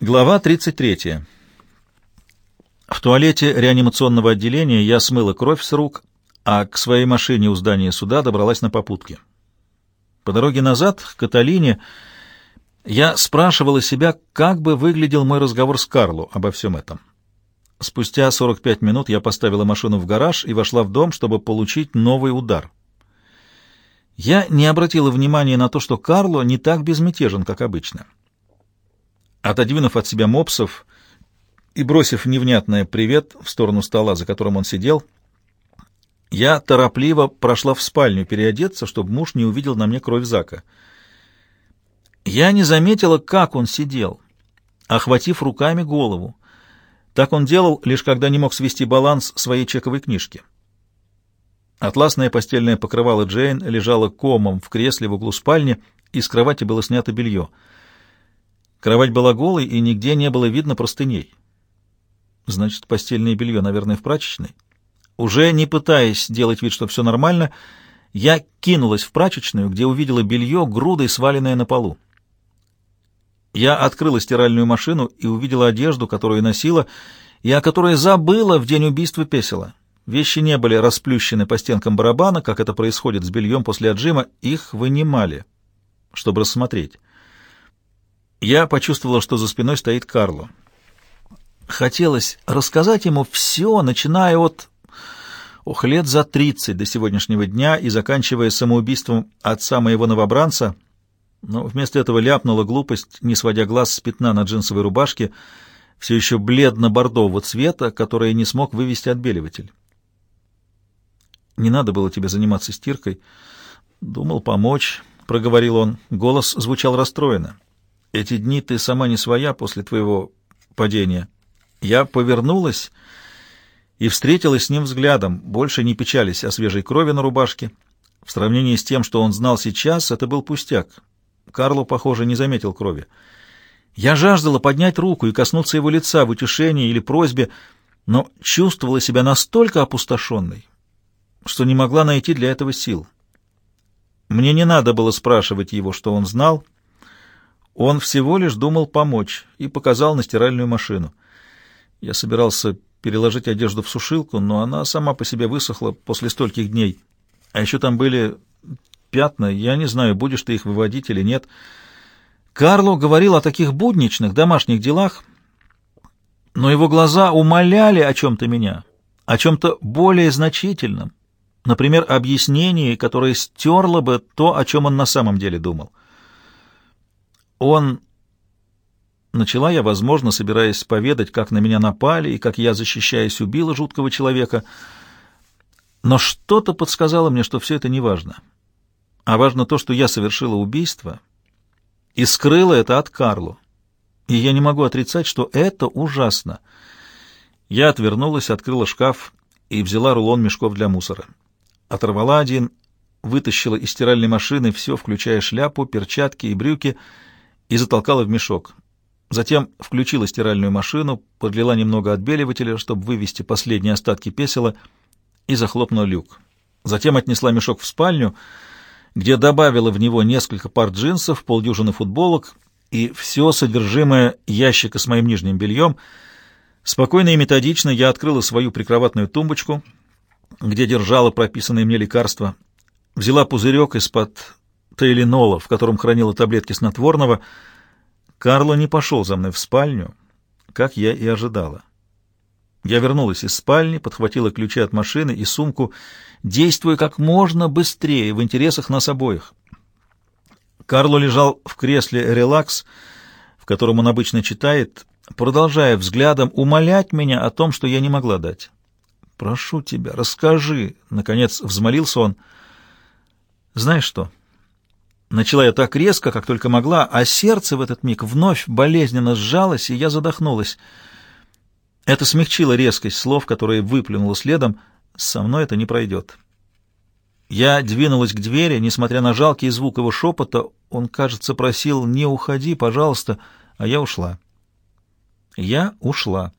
Глава 33. В туалете реанимационного отделения я смыла кровь с рук, а к своей машине у здания суда добралась на попутке. По дороге назад, к Каталине, я спрашивала себя, как бы выглядел мой разговор с Карло обо всем этом. Спустя 45 минут я поставила машину в гараж и вошла в дом, чтобы получить новый удар. Я не обратила внимания на то, что Карло не так безмятежен, как обычно. Отодвинув от себя мопсов и бросив невнятное «привет» в сторону стола, за которым он сидел, я торопливо прошла в спальню переодеться, чтобы муж не увидел на мне кровь Зака. Я не заметила, как он сидел, охватив руками голову. Так он делал, лишь когда не мог свести баланс своей чековой книжки. Атласное постельное покрывало Джейн лежало комом в кресле в углу спальни, и с кровати было снято белье — Кровать была голой, и нигде не было видно простыней. Значит, постельное белье, наверное, в прачечной. Уже не пытаясь делать вид, что все нормально, я кинулась в прачечную, где увидела белье, грудой сваленное на полу. Я открыла стиральную машину и увидела одежду, которую носила, и о которой забыла в день убийства Песела. Вещи не были расплющены по стенкам барабана, как это происходит с бельем после отжима, их вынимали, чтобы рассмотреть. Я почувствовала, что за спиной стоит Карло. Хотелось рассказать ему все, начиная от... Ох, лет за тридцать до сегодняшнего дня и заканчивая самоубийством отца моего новобранца, но вместо этого ляпнула глупость, не сводя глаз с пятна на джинсовой рубашке, все еще бледно-бордового цвета, которое не смог вывести отбеливатель. «Не надо было тебе заниматься стиркой. Думал помочь», — проговорил он. Голос звучал расстроенно. Эти дни ты сама не своя после твоего падения. Я повернулась и встретилась с ним взглядом, больше не печались о свежей крови на рубашке. В сравнении с тем, что он знал сейчас, это был пустяк. Карло, похоже, не заметил крови. Я жаждала поднять руку и коснуться его лица в утешении или просьбе, но чувствовала себя настолько опустошенной, что не могла найти для этого сил. Мне не надо было спрашивать его, что он знал — он всего лишь думал помочь и показал на стиральную машину. Я собирался переложить одежду в сушилку, но она сама по себе высохла после стольких дней. А еще там были пятна, я не знаю, будешь ты их выводить или нет. Карло говорил о таких будничных домашних делах, но его глаза умоляли о чем-то меня, о чем-то более значительном, например, объяснении, которое стерло бы то, о чем он на самом деле думал. Он... Начала я, возможно, собираясь поведать, как на меня напали и как я, защищаясь, убила жуткого человека. Но что-то подсказало мне, что все это не важно. А важно то, что я совершила убийство и скрыла это от Карлу. И я не могу отрицать, что это ужасно. Я отвернулась, открыла шкаф и взяла рулон мешков для мусора. Оторвала один, вытащила из стиральной машины все, включая шляпу, перчатки и брюки — и затолкала в мешок. Затем включила стиральную машину, подлила немного отбеливателя, чтобы вывести последние остатки песела, и захлопнула люк. Затем отнесла мешок в спальню, где добавила в него несколько пар джинсов, полдюжины футболок и все содержимое ящика с моим нижним бельем. Спокойно и методично я открыла свою прикроватную тумбочку, где держала прописанные мне лекарства, взяла пузырек из-под Тейлинола, в котором хранила таблетки снотворного, Карло не пошел за мной в спальню, как я и ожидала. Я вернулась из спальни, подхватила ключи от машины и сумку, действуя как можно быстрее в интересах нас обоих. Карло лежал в кресле «Релакс», в котором он обычно читает, продолжая взглядом умолять меня о том, что я не могла дать. «Прошу тебя, расскажи!» — наконец взмолился он. «Знаешь что?» Начала я так резко, как только могла, а сердце в этот миг вновь болезненно сжалось, и я задохнулась. Это смягчило резкость слов, которые выплюнула следом. «Со мной это не пройдет». Я двинулась к двери, несмотря на жалкий звук его шепота. Он, кажется, просил «не уходи, пожалуйста», а я ушла. Я ушла.